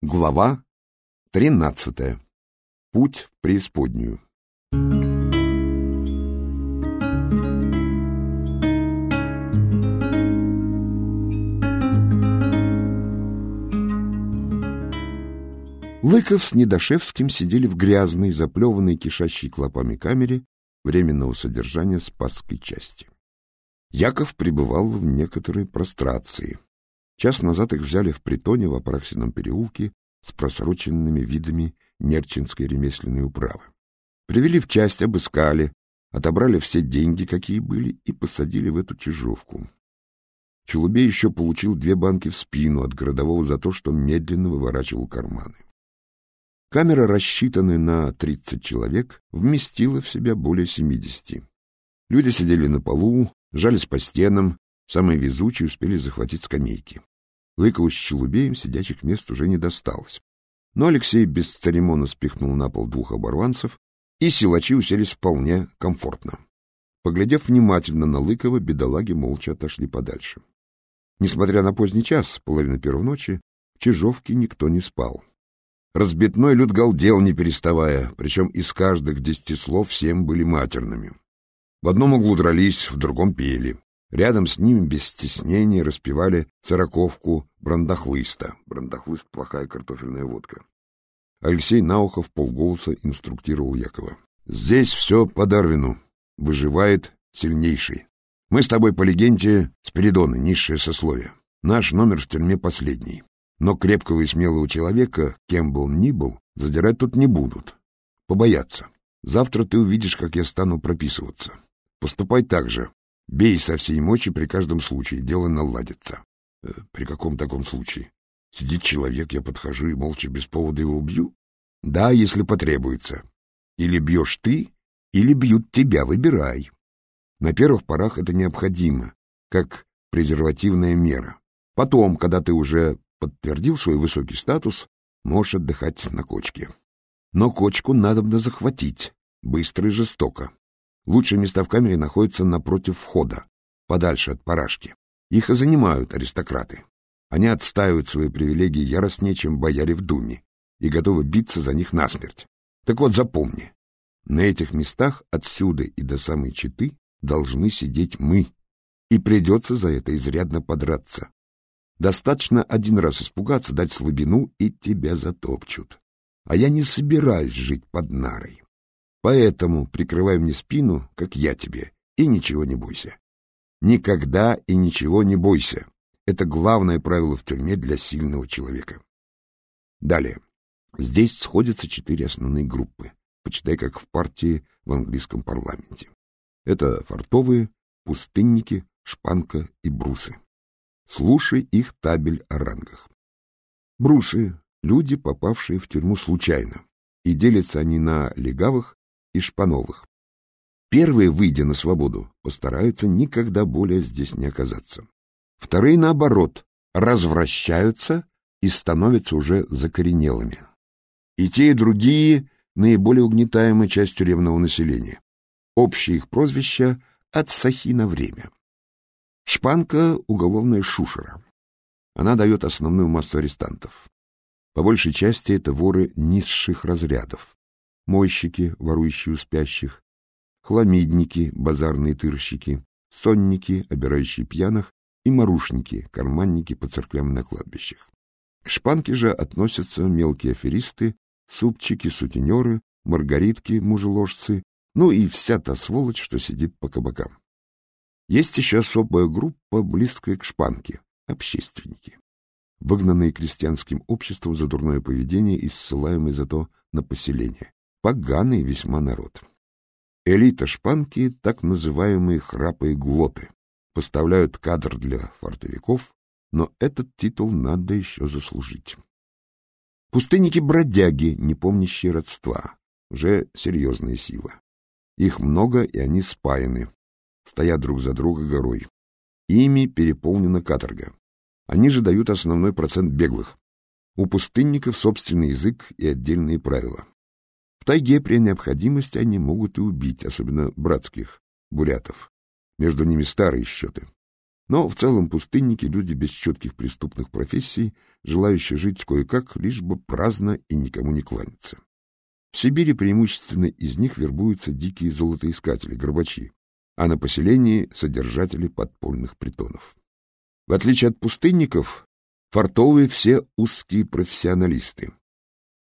Глава тринадцатая. Путь в преисподнюю. Лыков с Недошевским сидели в грязной, заплеванной, кишащей клопами камере временного содержания Спасской части. Яков пребывал в некоторой прострации. Час назад их взяли в притоне в Апраксином переулке с просроченными видами Нерчинской ремесленной управы. Привели в часть, обыскали, отобрали все деньги, какие были, и посадили в эту чижовку. Челубей еще получил две банки в спину от городового за то, что медленно выворачивал карманы. Камера, рассчитанная на 30 человек, вместила в себя более 70. Люди сидели на полу, жались по стенам, самые везучие успели захватить скамейки. Лыкову с Челубеем сидячих мест уже не досталось. Но Алексей без церемона спихнул на пол двух оборванцев, и силачи уселись вполне комфортно. Поглядев внимательно на Лыкова, бедолаги молча отошли подальше. Несмотря на поздний час, половина первой ночи, в Чижовке никто не спал. Разбитной люд галдел, не переставая, причем из каждых десяти слов всем были матерными. В одном углу дрались, в другом пели. Рядом с ними без стеснения распевали сороковку брандахлыста. Брандахлыст — плохая картофельная водка. Алексей Наухов полголоса инструктировал Якова. «Здесь все по Дарвину. Выживает сильнейший. Мы с тобой по легенде Спиридоны, низшее сословие. Наш номер в тюрьме последний. Но крепкого и смелого человека, кем бы он ни был, задирать тут не будут. Побояться. Завтра ты увидишь, как я стану прописываться. Поступай так же. Бей со всей мочи при каждом случае, дело наладится. Э, при каком таком случае? Сидит человек, я подхожу и молча без повода его убью? Да, если потребуется. Или бьешь ты, или бьют тебя, выбирай. На первых порах это необходимо, как презервативная мера. Потом, когда ты уже подтвердил свой высокий статус, можешь отдыхать на кочке. Но кочку надо захватить, быстро и жестоко. Лучшие места в камере находятся напротив входа, подальше от парашки. Их и занимают аристократы. Они отстаивают свои привилегии яростнее, чем бояре в думе, и готовы биться за них насмерть. Так вот, запомни, на этих местах отсюда и до самой Читы должны сидеть мы, и придется за это изрядно подраться. Достаточно один раз испугаться, дать слабину, и тебя затопчут. А я не собираюсь жить под нарой. Поэтому прикрывай мне спину, как я тебе, и ничего не бойся. Никогда и ничего не бойся. Это главное правило в тюрьме для сильного человека. Далее. Здесь сходятся четыре основные группы, почитай как в партии в английском парламенте. Это фартовые, пустынники, шпанка и брусы. Слушай их табель о рангах. Брусы — люди, попавшие в тюрьму случайно, и делятся они на легавых и шпановых. Первые, выйдя на свободу, постараются никогда более здесь не оказаться. Вторые, наоборот, развращаются и становятся уже закоренелыми. И те, и другие — наиболее угнетаемая часть тюремного населения. Общее их прозвище — от сахи на время. Шпанка — уголовная шушера. Она дает основную массу арестантов. По большей части это воры низших разрядов. Мойщики, ворующие у спящих, хламидники, базарные тырщики, сонники, обирающие пьяных, и марушники, карманники по церквям на кладбищах. К шпанке же относятся мелкие аферисты, супчики, сутенеры, маргаритки, мужеложцы, ну и вся та сволочь, что сидит по кабакам. Есть еще особая группа, близкая к шпанке — общественники, выгнанные крестьянским обществом за дурное поведение и ссылаемые зато на поселение. Поганый весьма народ. Элита шпанки — так называемые храпые глоты. Поставляют кадр для фортовиков, но этот титул надо еще заслужить. Пустынники-бродяги, не помнящие родства, уже серьезная сила. Их много, и они спаяны, стоят друг за друга горой. Ими переполнена каторга. Они же дают основной процент беглых. У пустынников собственный язык и отдельные правила. Тайге при необходимости они могут и убить, особенно братских, бурятов. Между ними старые счеты. Но в целом пустынники — люди без четких преступных профессий, желающие жить кое-как, лишь бы праздно и никому не кланяться. В Сибири преимущественно из них вербуются дикие золотоискатели, горбачи, а на поселении — содержатели подпольных притонов. В отличие от пустынников, фартовые все узкие профессионалисты.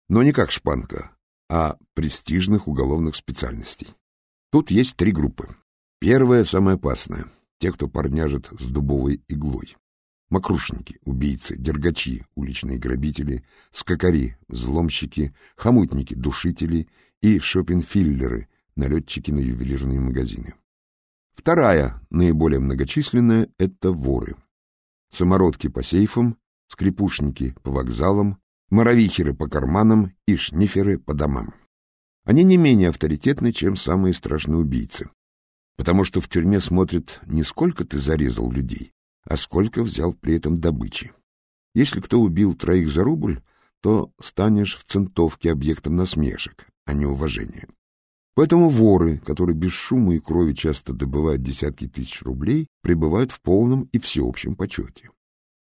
Но не как шпанка, а престижных уголовных специальностей. Тут есть три группы. Первая, самая опасная — те, кто парняжит с дубовой иглой. Мокрушники, убийцы, дергачи, уличные грабители, скакари, взломщики, хомутники, душители и шопенфиллеры, налетчики на ювелирные магазины. Вторая, наиболее многочисленная, — это воры. Самородки по сейфам, скрипушники по вокзалам, моровихеры по карманам и шниферы по домам. Они не менее авторитетны, чем самые страшные убийцы, потому что в тюрьме смотрят не сколько ты зарезал людей, а сколько взял при этом добычи. Если кто убил троих за рубль, то станешь в центовке объектом насмешек, а не уважения. Поэтому воры, которые без шума и крови часто добывают десятки тысяч рублей, пребывают в полном и всеобщем почете.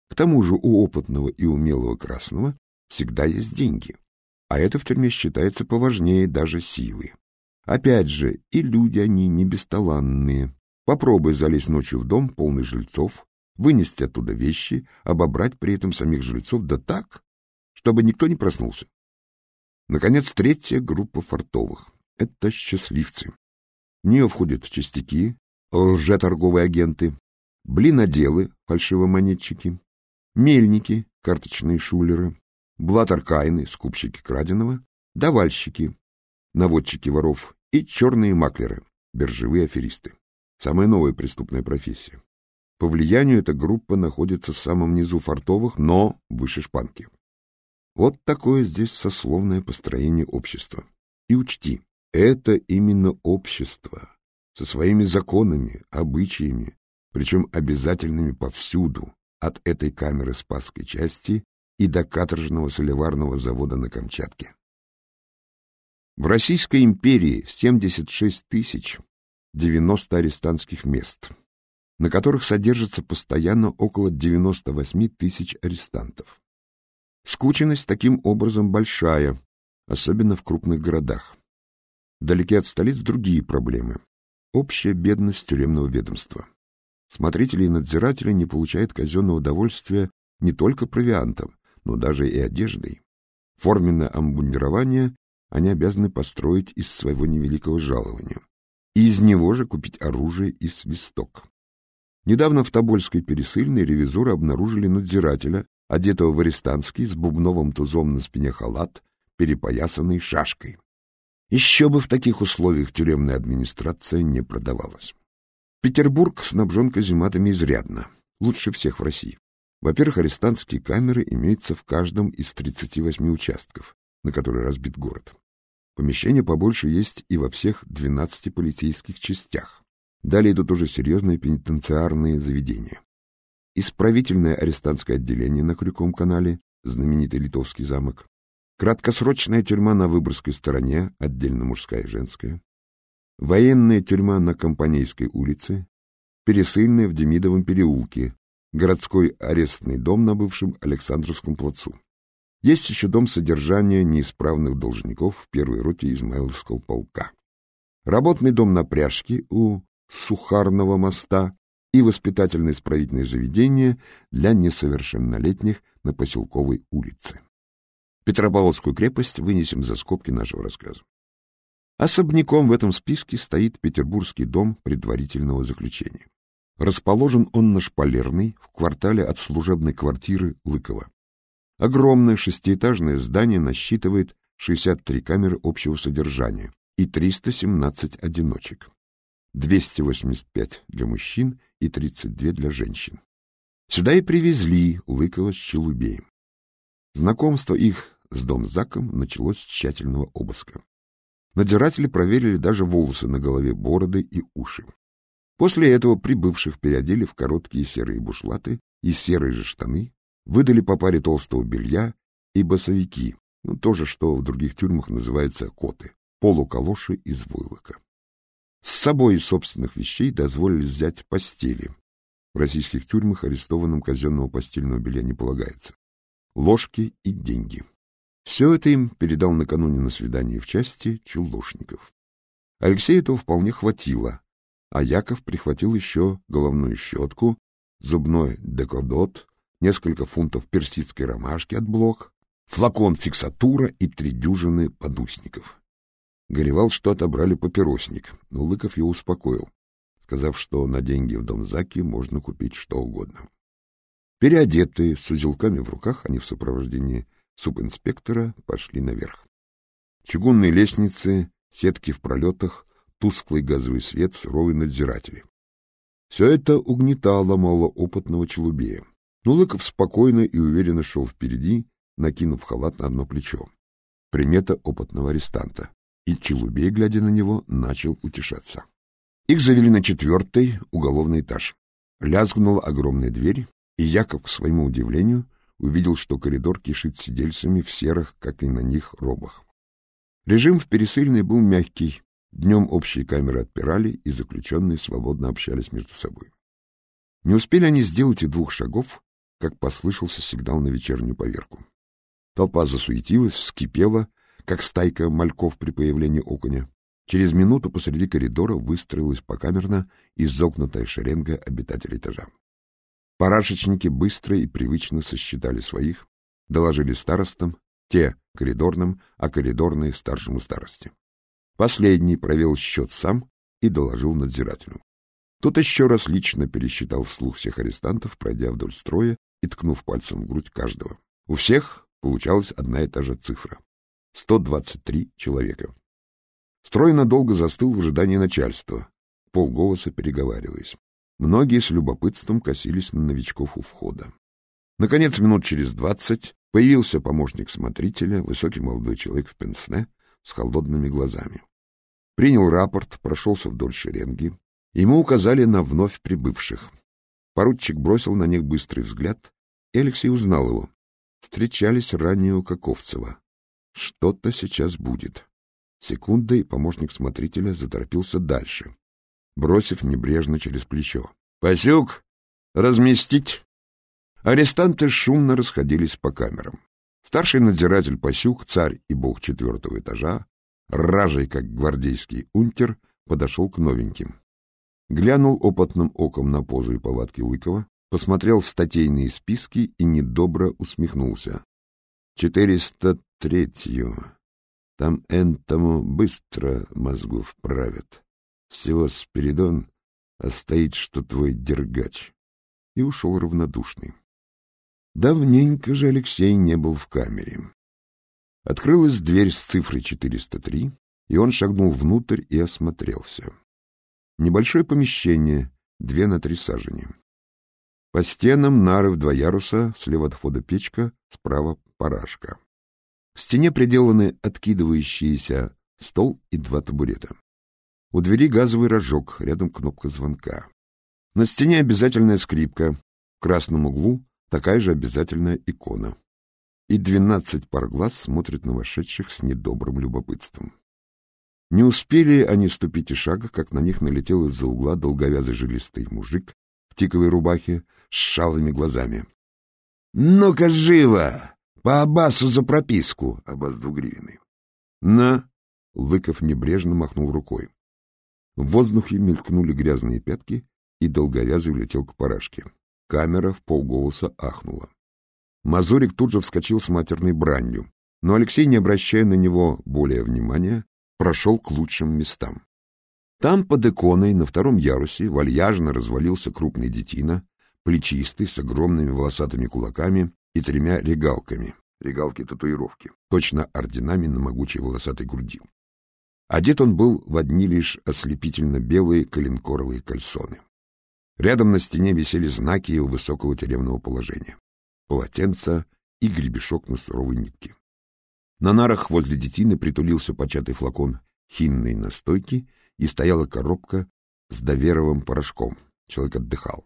К тому же у опытного и умелого красного всегда есть деньги, а это в тюрьме считается поважнее даже силы. Опять же, и люди они не бесталанные. Попробуй залезть ночью в дом, полный жильцов, вынести оттуда вещи, обобрать при этом самих жильцов, да так, чтобы никто не проснулся. Наконец, третья группа фартовых — это счастливцы. В нее входят частяки, лжеторговые агенты, блиноделы, фальшивомонетчики, мельники, карточные шулеры, блатаркайны, скупщики краденого, давальщики, наводчики воров и черные маклеры, биржевые аферисты. Самая новая преступная профессия. По влиянию эта группа находится в самом низу фартовых, но выше шпанки. Вот такое здесь сословное построение общества. И учти, это именно общество, со своими законами, обычаями, причем обязательными повсюду, от этой камеры Спасской части и до каторжного солеварного завода на Камчатке. В Российской империи 76 тысяч 90 арестантских мест, на которых содержится постоянно около 98 тысяч арестантов. Скученность таким образом большая, особенно в крупных городах. Вдалеке от столиц другие проблемы. Общая бедность тюремного ведомства. Смотрители и надзиратели не получают казенного удовольствия не только провиантом, но даже и одеждой. Форменное амбундирование они обязаны построить из своего невеликого жалования. И из него же купить оружие и свисток. Недавно в Тобольской пересыльной ревизоры обнаружили надзирателя, одетого в арестантский, с бубновым тузом на спине халат, перепоясанный шашкой. Еще бы в таких условиях тюремная администрация не продавалась. Петербург снабжен казематами изрядно, лучше всех в России. Во-первых, арестантские камеры имеются в каждом из 38 участков, на которые разбит город. Помещения побольше есть и во всех 12 полицейских частях. Далее идут уже серьезные пенитенциарные заведения. Исправительное арестантское отделение на Крюковом канале, знаменитый Литовский замок, краткосрочная тюрьма на Выборгской стороне, отдельно мужская и женская, военная тюрьма на Компанейской улице, пересыльная в Демидовом переулке, городской арестный дом на бывшем Александровском плацу. Есть еще дом содержания неисправных должников в первой роте Измаиловского полка. Работный дом на пряжке у Сухарного моста и воспитательно-исправительное заведение для несовершеннолетних на поселковой улице. Петропавловскую крепость вынесем за скобки нашего рассказа. Особняком в этом списке стоит Петербургский дом предварительного заключения. Расположен он на Шпалерной, в квартале от служебной квартиры Лыкова. Огромное шестиэтажное здание насчитывает 63 камеры общего содержания и 317 одиночек. 285 для мужчин и 32 для женщин. Сюда и привезли Лыкова с Челубеем. Знакомство их с домзаком началось с тщательного обыска. Надзиратели проверили даже волосы на голове, бороды и уши. После этого прибывших переодели в короткие серые бушлаты и серые же штаны, выдали по паре толстого белья и босовики, ну, то же, что в других тюрьмах называется коты, полуколоши из войлока. С собой из собственных вещей дозволили взять постели. В российских тюрьмах арестованным казенного постельного белья не полагается. Ложки и деньги. Все это им передал накануне на свидании в части Чулошников. Алексею этого вполне хватило, а Яков прихватил еще головную щетку, зубной декодот, несколько фунтов персидской ромашки от блок, флакон фиксатура и три дюжины подусников. Горевал, что отобрали папиросник, но Лыков его успокоил, сказав, что на деньги в дом Заки можно купить что угодно. Переодетые, с узелками в руках, они в сопровождении субинспектора пошли наверх. Чугунные лестницы, сетки в пролетах, тусклый газовый свет, суровые надзиратели. Все это угнетало малоопытного челубея. Но Лыков спокойно и уверенно шел впереди, накинув халат на одно плечо. Примета опытного арестанта. И Челубей, глядя на него, начал утешаться. Их завели на четвертый уголовный этаж. Лязгнула огромная дверь, и Яков, к своему удивлению, увидел, что коридор кишит сидельцами в серых, как и на них, робах. Режим в пересыльной был мягкий. Днем общие камеры отпирали, и заключенные свободно общались между собой. Не успели они сделать и двух шагов, как послышался сигнал на вечернюю поверку. Толпа засуетилась, вскипела, как стайка мальков при появлении окуня. Через минуту посреди коридора выстроилась покамерно изогнутая шеренга обитателей этажа. Парашечники быстро и привычно сосчитали своих, доложили старостам, те — коридорным, а коридорные — старшему старости. Последний провел счет сам и доложил надзирателю. Тот еще раз лично пересчитал вслух всех арестантов, пройдя вдоль строя и ткнув пальцем в грудь каждого. У всех получалась одна и та же цифра — 123 человека. Строй надолго застыл в ожидании начальства, полголоса переговариваясь. Многие с любопытством косились на новичков у входа. Наконец, минут через двадцать появился помощник смотрителя, высокий молодой человек в пенсне с холодными глазами. Принял рапорт, прошелся вдоль шеренги. Ему указали на вновь прибывших. Поручик бросил на них быстрый взгляд, и Алексей узнал его. Встречались ранее у Каковцева. Что-то сейчас будет. Секунда, и помощник смотрителя заторопился дальше бросив небрежно через плечо. — Пасюк! Разместить! Арестанты шумно расходились по камерам. Старший надзиратель Пасюк, царь и бог четвертого этажа, ражей, как гвардейский унтер, подошел к новеньким. Глянул опытным оком на позу и повадки Лыкова, посмотрел статейные списки и недобро усмехнулся. — Четыреста третью. Там энтому быстро мозгов правят всего Спиридон, а стоит, что твой дергач. И ушел равнодушный. Давненько же Алексей не был в камере. Открылась дверь с цифрой 403, и он шагнул внутрь и осмотрелся. Небольшое помещение, две на три сажени. По стенам нары в два яруса, слева от входа печка, справа парашка. В стене приделаны откидывающиеся стол и два табурета. У двери газовый рожок, рядом кнопка звонка. На стене обязательная скрипка, в красном углу такая же обязательная икона. И двенадцать пар глаз смотрят на вошедших с недобрым любопытством. Не успели они ступить и шага, как на них налетел из-за угла долговязый жилистый мужик в тиковой рубахе с шалыми глазами. — Ну-ка, живо! По Абасу за прописку! — Абас двугривенный. — На! — Лыков небрежно махнул рукой. В воздухе мелькнули грязные пятки, и долговязый улетел к парашке. Камера в полголоса ахнула. Мазурик тут же вскочил с матерной бранью, но Алексей, не обращая на него более внимания, прошел к лучшим местам. Там под иконой на втором ярусе вальяжно развалился крупный детина, плечистый, с огромными волосатыми кулаками и тремя регалками. Регалки-татуировки, точно орденами на могучей волосатой груди. Одет он был в одни лишь ослепительно белые коленкоровые кальсоны. Рядом на стене висели знаки его высокого тюремного положения. Полотенце и гребешок на суровой нитке. На нарах возле детины притулился початый флакон хинной настойки и стояла коробка с доверовым порошком. Человек отдыхал.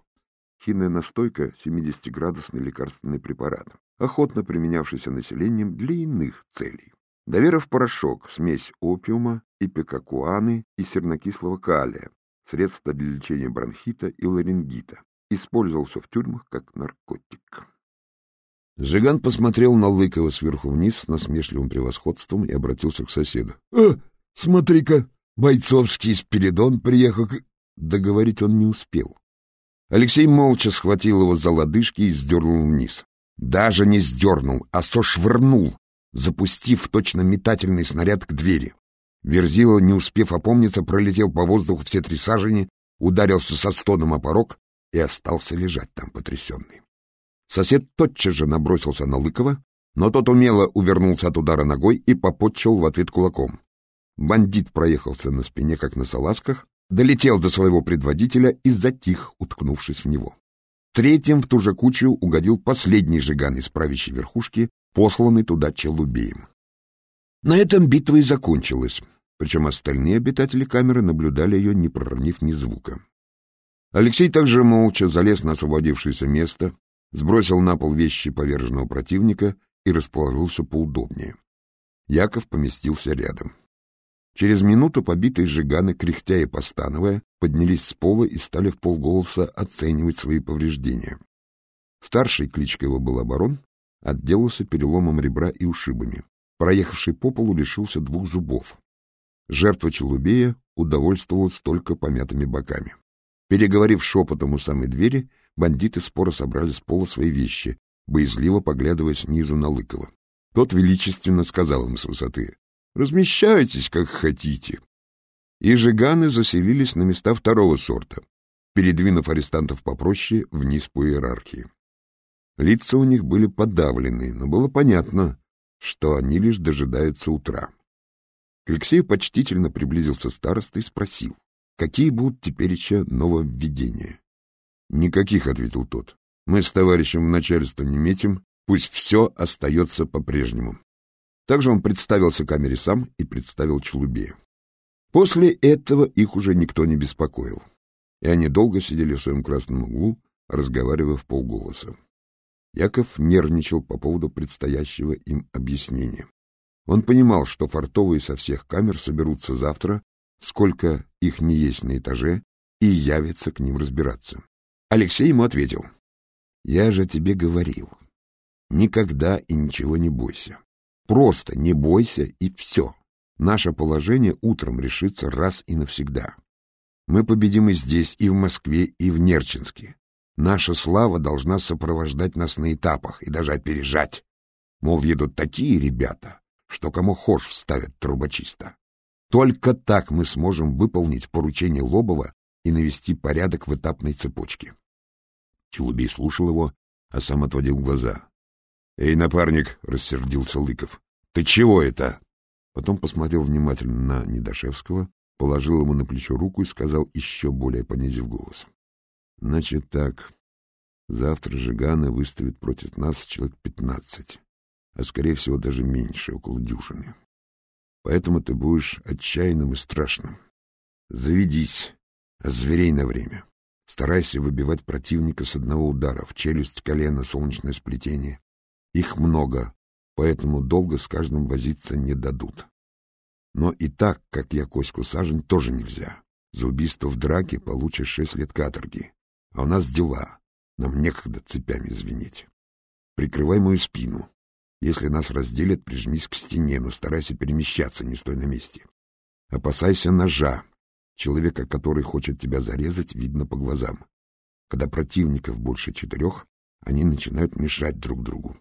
Хинная настойка — 70-градусный лекарственный препарат, охотно применявшийся населением для иных целей. Доверов порошок, смесь опиума, ипекакуаны и сернокислого калия, средства для лечения бронхита и ларингита. использовался в тюрьмах как наркотик. Жиган посмотрел на Лыкова сверху вниз с насмешливым превосходством и обратился к соседу. «Э, смотри-ка, бойцовский Спиридон приехал...» Договорить он не успел. Алексей молча схватил его за лодыжки и сдернул вниз. Даже не сдернул, а швырнул, запустив точно метательный снаряд к двери. Верзила, не успев опомниться, пролетел по воздуху все три сажени, ударился со стоном о порог и остался лежать там потрясенный. Сосед тотчас же набросился на Лыкова, но тот умело увернулся от удара ногой и попотчил в ответ кулаком. Бандит проехался на спине, как на салазках, долетел до своего предводителя и затих, уткнувшись в него. Третьим в ту же кучу угодил последний жиган из правящей верхушки, посланный туда Челубеем. На этом битва и закончилась, причем остальные обитатели камеры наблюдали ее, не проронив ни звука. Алексей также молча залез на освободившееся место, сбросил на пол вещи поверженного противника и расположился поудобнее. Яков поместился рядом. Через минуту побитые жиганы, кряхтя и постановая, поднялись с пола и стали в полголоса оценивать свои повреждения. Старший, кличка его был Оборон, отделался переломом ребра и ушибами. Проехавший по полу лишился двух зубов. Жертва Челубея удовольствовалась только помятыми боками. Переговорив шепотом у самой двери, бандиты споро собрали с пола свои вещи, боязливо поглядывая снизу на Лыкова. Тот величественно сказал им с высоты Размещайтесь, как хотите. И жиганы заселились на места второго сорта, передвинув арестантов попроще вниз по иерархии. Лица у них были подавлены, но было понятно, что они лишь дожидаются утра. К Алексею почтительно приблизился староста и спросил, какие будут теперь еще нововведения. — Никаких, — ответил тот. — Мы с товарищем начальство не метим, пусть все остается по-прежнему. Также он представился камере сам и представил Челубея. После этого их уже никто не беспокоил, и они долго сидели в своем красном углу, разговаривая в полголоса. Яков нервничал по поводу предстоящего им объяснения. Он понимал, что фартовые со всех камер соберутся завтра, сколько их не есть на этаже, и явятся к ним разбираться. Алексей ему ответил. — Я же тебе говорил. Никогда и ничего не бойся. Просто не бойся и все. Наше положение утром решится раз и навсегда. Мы победим и здесь, и в Москве, и в Нерчинске. Наша слава должна сопровождать нас на этапах и даже опережать. Мол, едут такие ребята, что кому хошь вставят трубочиста. Только так мы сможем выполнить поручение Лобова и навести порядок в этапной цепочке. Челубей слушал его, а сам отводил глаза. «Эй, напарник!» — рассердился Лыков. «Ты чего это?» Потом посмотрел внимательно на Недошевского, положил ему на плечо руку и сказал, еще более понизив голос. «Значит так, завтра Жигана выставит против нас человек пятнадцать, а, скорее всего, даже меньше, около дюжины. Поэтому ты будешь отчаянным и страшным. Заведись, зверей на время. Старайся выбивать противника с одного удара в челюсть, колено, солнечное сплетение. Их много, поэтому долго с каждым возиться не дадут. Но и так, как я Коську Сажень, тоже нельзя. За убийство в драке получишь шесть лет каторги. А у нас дела. Нам некогда цепями звенеть. Прикрывай мою спину. Если нас разделят, прижмись к стене, но старайся перемещаться, не стой на месте. Опасайся ножа. Человека, который хочет тебя зарезать, видно по глазам. Когда противников больше четырех, они начинают мешать друг другу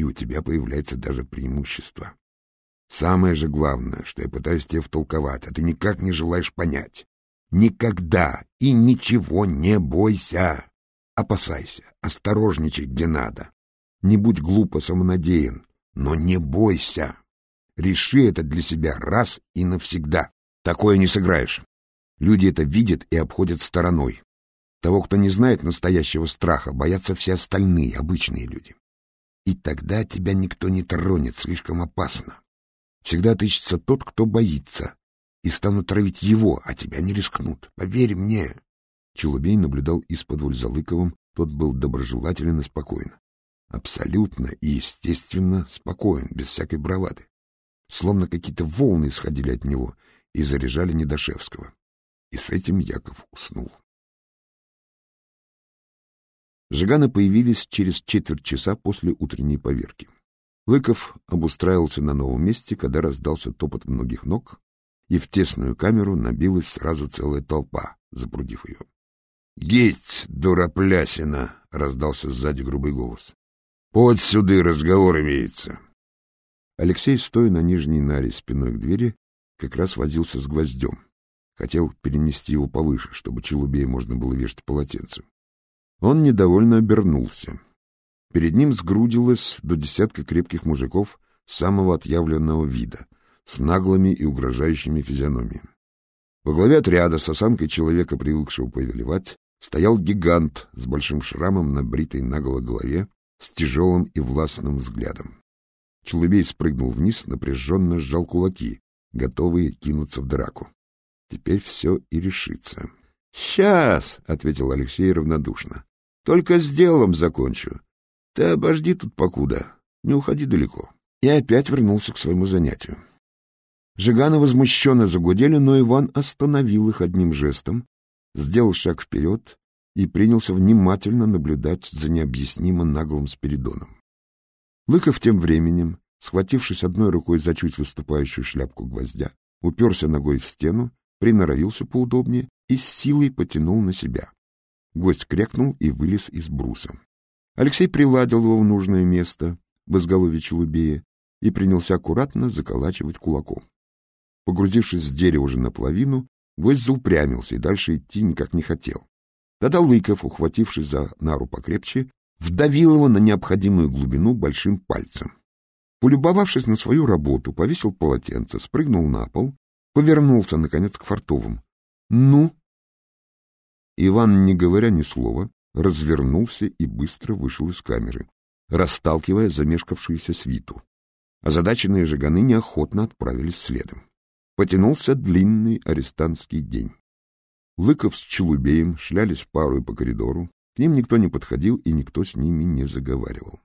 и у тебя появляется даже преимущество. Самое же главное, что я пытаюсь тебе втолковать, а ты никак не желаешь понять. Никогда и ничего не бойся. Опасайся, осторожничай где надо. Не будь глупо самонадеян, но не бойся. Реши это для себя раз и навсегда. Такое не сыграешь. Люди это видят и обходят стороной. Того, кто не знает настоящего страха, боятся все остальные, обычные люди и тогда тебя никто не тронет, слишком опасно. Всегда отыщется тот, кто боится, и станут травить его, а тебя не рискнут. Поверь мне. Челубей наблюдал из-под за Лыковым, тот был доброжелателен и спокоен. Абсолютно и естественно спокоен, без всякой бравады. Словно какие-то волны исходили от него и заряжали Недошевского. И с этим Яков уснул. Жиганы появились через четверть часа после утренней поверки. Лыков обустраивался на новом месте, когда раздался топот многих ног, и в тесную камеру набилась сразу целая толпа, запрудив ее. — Геть, дураплясина! — раздался сзади грубый голос. — Под сюды разговор имеется. Алексей, стоя на нижней наре спиной к двери, как раз возился с гвоздем. Хотел перенести его повыше, чтобы челубей можно было вешать полотенце. Он недовольно обернулся. Перед ним сгрудилось до десятка крепких мужиков самого отъявленного вида, с наглыми и угрожающими физиономиями. Во главе отряда с осанкой человека, привыкшего повелевать, стоял гигант с большим шрамом на бритой наголо голове, с тяжелым и властным взглядом. Челубей спрыгнул вниз, напряженно сжал кулаки, готовые кинуться в драку. Теперь все и решится. — Сейчас, — ответил Алексей равнодушно. — Только с делом закончу. Ты обожди тут покуда, не уходи далеко. И опять вернулся к своему занятию. Жиганы возмущенно загудели, но Иван остановил их одним жестом, сделал шаг вперед и принялся внимательно наблюдать за необъяснимо наглым Спиридоном. Лыков тем временем, схватившись одной рукой за чуть выступающую шляпку гвоздя, уперся ногой в стену, приноровился поудобнее и с силой потянул на себя. Гвоздь крякнул и вылез из бруса. Алексей приладил его в нужное место, в изголовье челубея, и принялся аккуратно заколачивать кулаком. Погрузившись с дерева уже наполовину, гвоздь заупрямился и дальше идти никак не хотел. Тогда Лыков, ухватившись за нару покрепче, вдавил его на необходимую глубину большим пальцем. Полюбовавшись на свою работу, повесил полотенце, спрыгнул на пол, повернулся, наконец, к фартовым. — Ну? Иван, не говоря ни слова, развернулся и быстро вышел из камеры, расталкивая замешкавшуюся свиту. Озадаченные жиганы неохотно отправились следом. Потянулся длинный арестантский день. Лыков с Челубеем шлялись пару по коридору, к ним никто не подходил и никто с ними не заговаривал.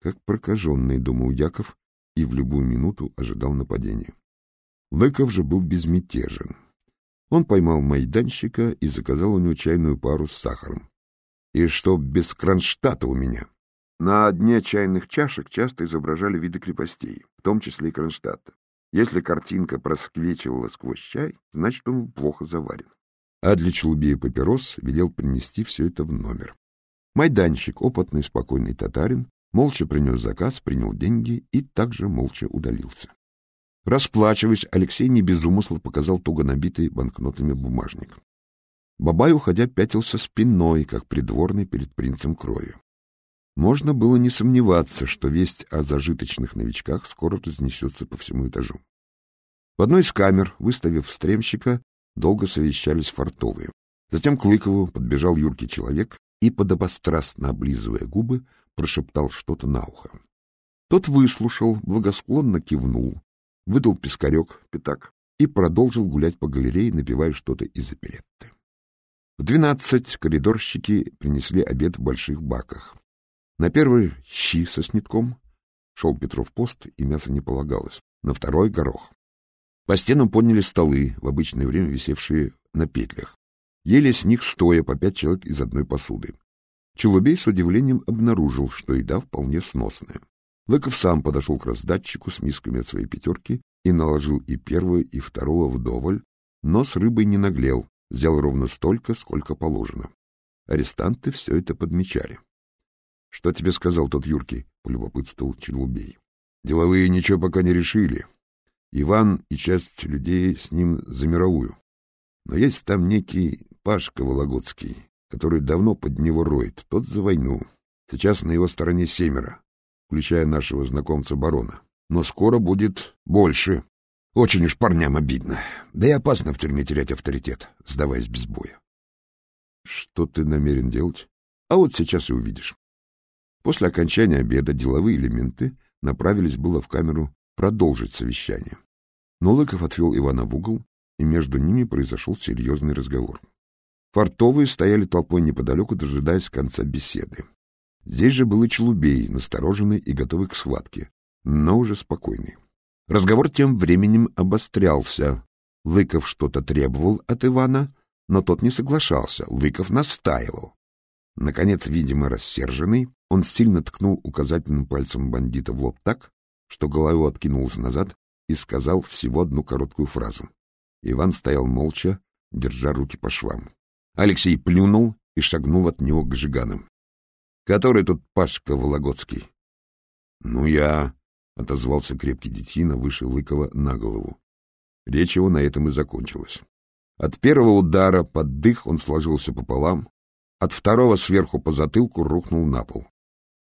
Как прокаженный, думал Яков, и в любую минуту ожидал нападения. Лыков же был безмятежен. Он поймал майданщика и заказал у него чайную пару с сахаром. И чтоб без кронштадта у меня. На дне чайных чашек часто изображали виды крепостей, в том числе и Кронштадта. Если картинка просквечивала сквозь чай, значит, он плохо заварен а для челубея папирос велел принести все это в номер. Майданщик, опытный спокойный татарин, молча принес заказ, принял деньги и также молча удалился. Расплачиваясь, Алексей не без умысла показал туго набитый банкнотами бумажник. Бабай, уходя, пятился спиной, как придворный перед принцем крови. Можно было не сомневаться, что весть о зажиточных новичках скоро разнесется по всему этажу. В одной из камер, выставив стремщика, Долго совещались фартовые. Затем к Лыкову подбежал юркий человек и, подобострастно облизывая губы, прошептал что-то на ухо. Тот выслушал, благосклонно кивнул, выдал пескарек, пятак, и продолжил гулять по галерее, напивая что-то из оперетты. В двенадцать коридорщики принесли обед в больших баках. На первый — щи со снитком, шел Петров пост, и мясо не полагалось. На второй — горох. По стенам подняли столы, в обычное время висевшие на петлях. Ели с них стоя по пять человек из одной посуды. Челубей с удивлением обнаружил, что еда вполне сносная. Лыков сам подошел к раздатчику с мисками от своей пятерки и наложил и первого, и второго вдоволь, но с рыбой не наглел, взял ровно столько, сколько положено. Арестанты все это подмечали. — Что тебе сказал тот Юркий? — полюбопытствовал Челубей. — Деловые ничего пока не решили. Иван и часть людей с ним за мировую. Но есть там некий Пашка Вологодский, который давно под него роет, тот за войну. Сейчас на его стороне семеро, включая нашего знакомца барона. Но скоро будет больше. Очень уж парням обидно. Да и опасно в тюрьме терять авторитет, сдаваясь без боя. Что ты намерен делать? А вот сейчас и увидишь. После окончания обеда деловые элементы направились было в камеру продолжить совещание. Но Лыков отвел Ивана в угол, и между ними произошел серьезный разговор. Фартовые стояли толпой неподалеку, дожидаясь конца беседы. Здесь же был и Челубей, настороженный и готовый к схватке, но уже спокойный. Разговор тем временем обострялся. Лыков что-то требовал от Ивана, но тот не соглашался. Лыков настаивал. Наконец, видимо, рассерженный, он сильно ткнул указательным пальцем бандита в лоб так, что голова откинулась назад и сказал всего одну короткую фразу. Иван стоял молча, держа руки по швам. Алексей плюнул и шагнул от него к жиганам. — Который тут Пашка Вологодский? — Ну, я, — отозвался крепкий детина выше Лыкова на голову. Речь его на этом и закончилась. От первого удара под дых он сложился пополам, от второго сверху по затылку рухнул на пол.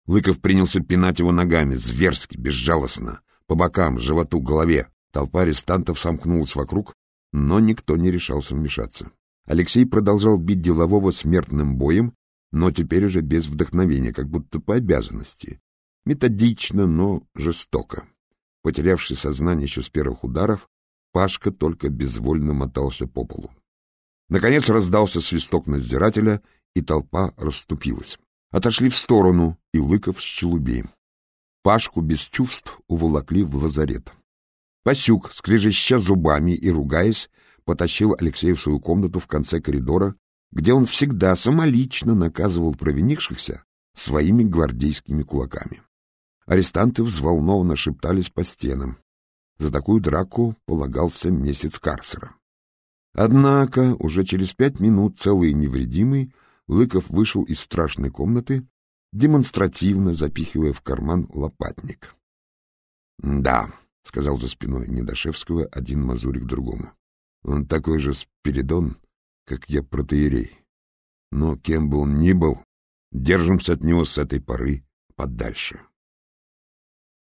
Лыков принялся пинать его ногами, зверски, безжалостно, по бокам, животу, голове. Толпа арестантов сомкнулась вокруг, но никто не решался вмешаться. Алексей продолжал бить делового смертным боем, но теперь уже без вдохновения, как будто по обязанности. Методично, но жестоко. Потерявший сознание еще с первых ударов, Пашка только безвольно мотался по полу. Наконец раздался свисток надзирателя, и толпа расступилась. Отошли в сторону и Лыков с Челубеем. Пашку без чувств уволокли в лазарет. Пасюк, скрежеща зубами и ругаясь, потащил Алексея в свою комнату в конце коридора, где он всегда самолично наказывал провинившихся своими гвардейскими кулаками. Арестанты взволнованно шептались по стенам. За такую драку полагался месяц карцера. Однако уже через пять минут, целый невредимый, Лыков вышел из страшной комнаты, демонстративно запихивая в карман лопатник. — Да, — сказал за спиной Недошевского один мазурик другому. — Он такой же Спиридон, как я протеерей. Но кем бы он ни был, держимся от него с этой поры подальше. —